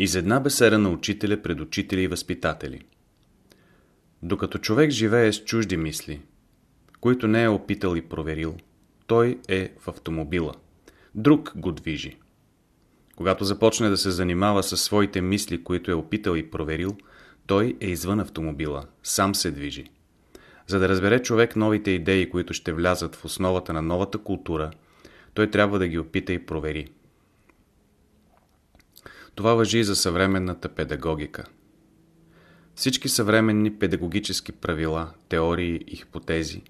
Из една бесера на учителя пред учители и възпитатели. Докато човек живее с чужди мисли, които не е опитал и проверил, той е в автомобила. Друг го движи. Когато започне да се занимава със своите мисли, които е опитал и проверил, той е извън автомобила, сам се движи. За да разбере човек новите идеи, които ще влязат в основата на новата култура, той трябва да ги опита и провери. Това въжи и за съвременната педагогика. Всички съвременни педагогически правила, теории и хипотези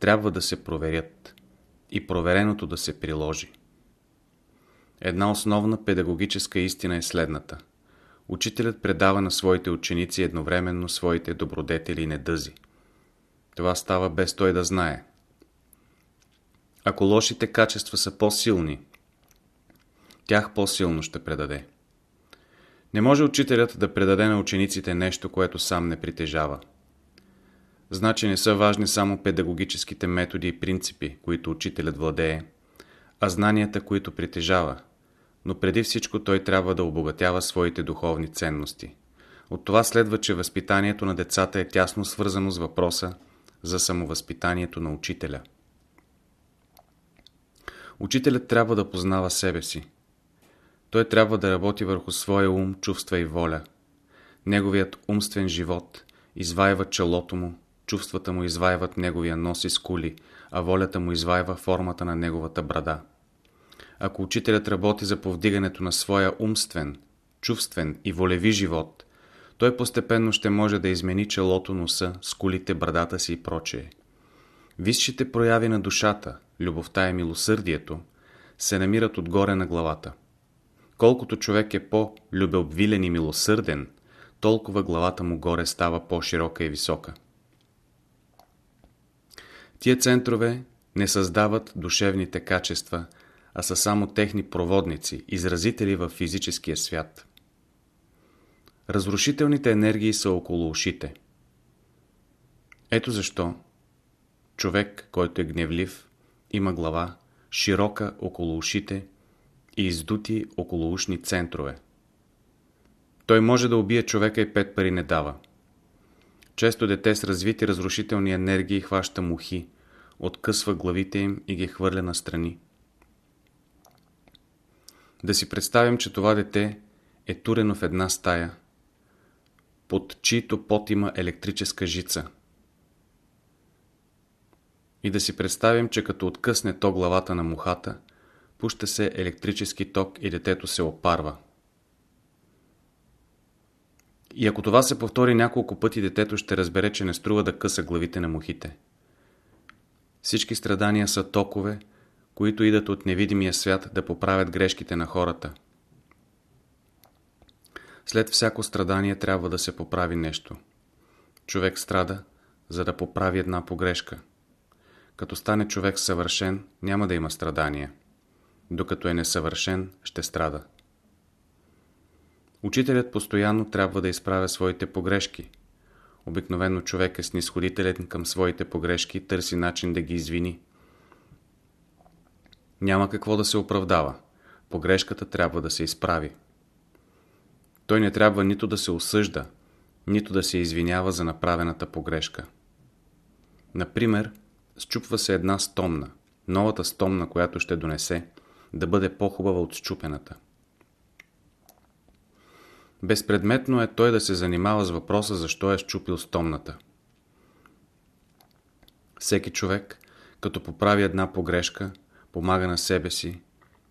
трябва да се проверят и провереното да се приложи. Една основна педагогическа истина е следната. Учителят предава на своите ученици едновременно своите добродетели и недъзи. Това става без той да знае. Ако лошите качества са по-силни, тях по-силно ще предаде. Не може учителят да предаде на учениците нещо, което сам не притежава. Значи не са важни само педагогическите методи и принципи, които учителят владее, а знанията, които притежава, но преди всичко той трябва да обогатява своите духовни ценности. От това следва, че възпитанието на децата е тясно свързано с въпроса за самовъзпитанието на учителя. Учителят трябва да познава себе си. Той трябва да работи върху своя ум, чувства и воля. Неговият умствен живот извайва челото му, чувствата му извайват неговия нос и скули, а волята му извайва формата на неговата брада. Ако учителят работи за повдигането на своя умствен, чувствен и волеви живот, той постепенно ще може да измени челото, носа, скулите, брадата си и прочее. Висшите прояви на душата, любовта и милосърдието, се намират отгоре на главата. Колкото човек е по-любеобвилен и милосърден, толкова главата му горе става по-широка и висока. Тия центрове не създават душевните качества, а са само техни проводници, изразители в физическия свят. Разрушителните енергии са около ушите. Ето защо човек, който е гневлив, има глава широка около ушите и издути около ушни центрове. Той може да убие човека и пет пари не дава. Често дете с развити разрушителни енергии хваща мухи, откъсва главите им и ги хвърля на страни. Да си представим, че това дете е турено в една стая, под чието пот има електрическа жица. И да си представим, че като откъсне то главата на мухата, пуща се електрически ток и детето се опарва. И ако това се повтори няколко пъти, детето ще разбере, че не струва да къса главите на мухите. Всички страдания са токове, които идат от невидимия свят да поправят грешките на хората. След всяко страдание трябва да се поправи нещо. Човек страда, за да поправи една погрешка. Като стане човек съвършен, няма да има страдания. Докато е несъвършен, ще страда. Учителят постоянно трябва да изправя своите погрешки. Обикновено човек е снисходителен към своите погрешки и търси начин да ги извини. Няма какво да се оправдава. Погрешката трябва да се изправи. Той не трябва нито да се осъжда, нито да се извинява за направената погрешка. Например, счупва се една стомна, новата стомна, която ще донесе, да бъде по-хубава от счупената. Безпредметно е той да се занимава с въпроса защо е щупил стомната. Всеки човек, като поправи една погрешка, помага на себе си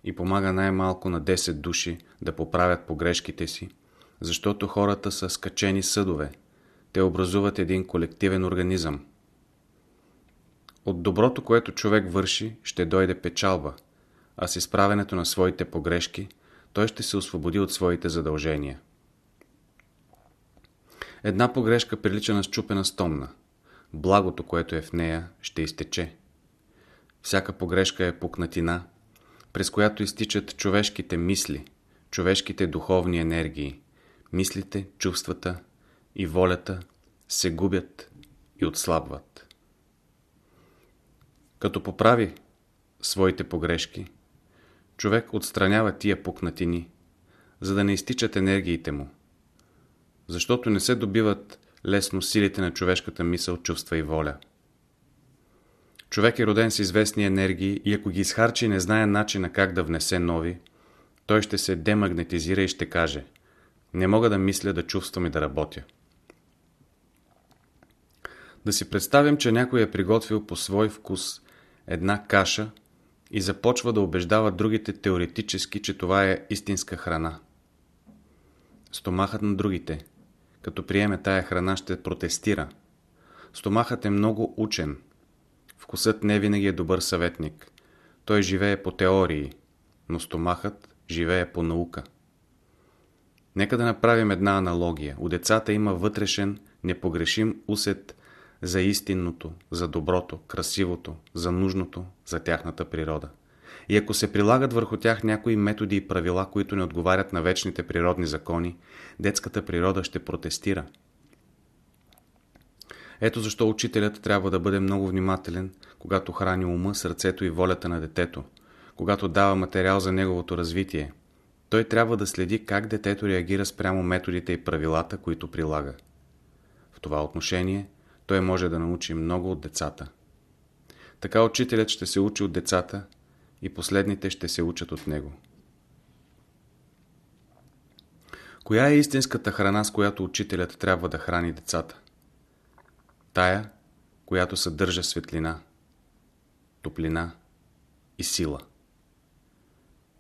и помага най-малко на 10 души да поправят погрешките си, защото хората са скачени съдове. Те образуват един колективен организъм. От доброто, което човек върши, ще дойде печалба, а с изправенето на своите погрешки, той ще се освободи от своите задължения. Една погрешка прилича на щупена стомна. Благото, което е в нея, ще изтече. Всяка погрешка е пукнатина, през която изтичат човешките мисли, човешките духовни енергии. Мислите, чувствата и волята се губят и отслабват. Като поправи своите погрешки, човек отстранява тия пукнатини, за да не изтичат енергиите му. Защото не се добиват лесно силите на човешката мисъл, чувства и воля. Човек е роден с известни енергии и ако ги изхарчи не знае начина как да внесе нови, той ще се демагнетизира и ще каже Не мога да мисля, да чувствам и да работя. Да си представим, че някой е приготвил по свой вкус една каша и започва да убеждава другите теоретически, че това е истинска храна. Стомахът на другите, като приеме тая храна, ще протестира. Стомахът е много учен. Вкусът не винаги е добър съветник. Той живее по теории, но стомахът живее по наука. Нека да направим една аналогия. У децата има вътрешен, непогрешим усет за истинното, за доброто, красивото, за нужното, за тяхната природа. И ако се прилагат върху тях някои методи и правила, които не отговарят на вечните природни закони, детската природа ще протестира. Ето защо учителят трябва да бъде много внимателен, когато храни ума, сърцето и волята на детето, когато дава материал за неговото развитие. Той трябва да следи как детето реагира спрямо методите и правилата, които прилага. В това отношение – той може да научи много от децата. Така учителят ще се учи от децата и последните ще се учат от него. Коя е истинската храна, с която учителят трябва да храни децата? Тая, която съдържа светлина, топлина и сила.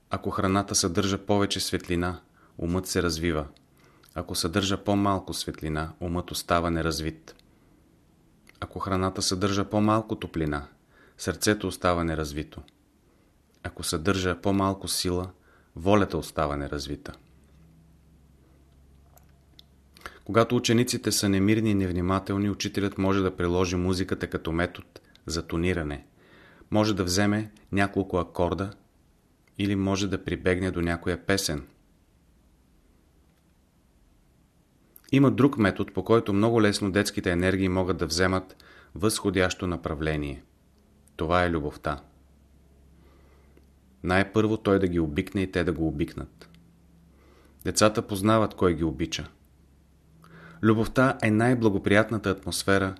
Ако храната съдържа повече светлина, умът се развива. Ако съдържа по-малко светлина, умът остава неразвит. Ако храната съдържа по-малко топлина, сърцето остава неразвито. Ако съдържа по-малко сила, волята остава неразвита. Когато учениците са немирни и невнимателни, учителят може да приложи музиката като метод за тониране. Може да вземе няколко акорда или може да прибегне до някоя песен – Има друг метод, по който много лесно детските енергии могат да вземат възходящо направление. Това е любовта. Най-първо той да ги обикне и те да го обикнат. Децата познават кой ги обича. Любовта е най-благоприятната атмосфера,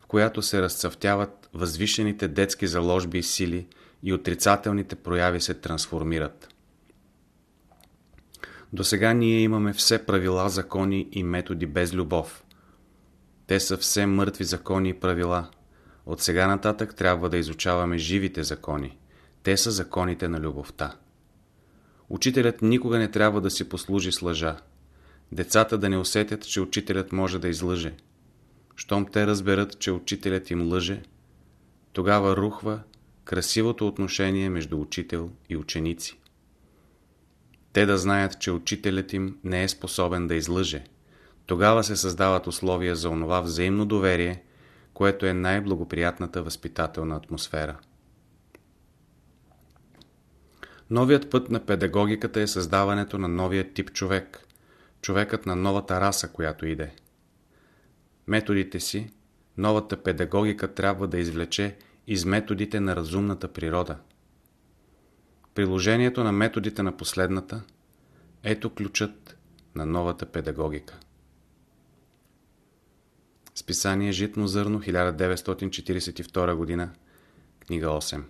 в която се разцъфтяват възвишените детски заложби и сили и отрицателните прояви се трансформират. До сега ние имаме все правила, закони и методи без любов. Те са все мъртви закони и правила. От сега нататък трябва да изучаваме живите закони. Те са законите на любовта. Учителят никога не трябва да си послужи с лъжа. Децата да не усетят, че учителят може да излъже. Щом те разберат, че учителят им лъже, тогава рухва красивото отношение между учител и ученици. Те да знаят, че учителят им не е способен да излъже. Тогава се създават условия за онова взаимно доверие, което е най-благоприятната възпитателна атмосфера. Новият път на педагогиката е създаването на новия тип човек, човекът на новата раса, която иде. Методите си, новата педагогика трябва да извлече из методите на разумната природа – Приложението на методите на последната – ето ключът на новата педагогика. Списание Житно зърно 1942 г. Книга 8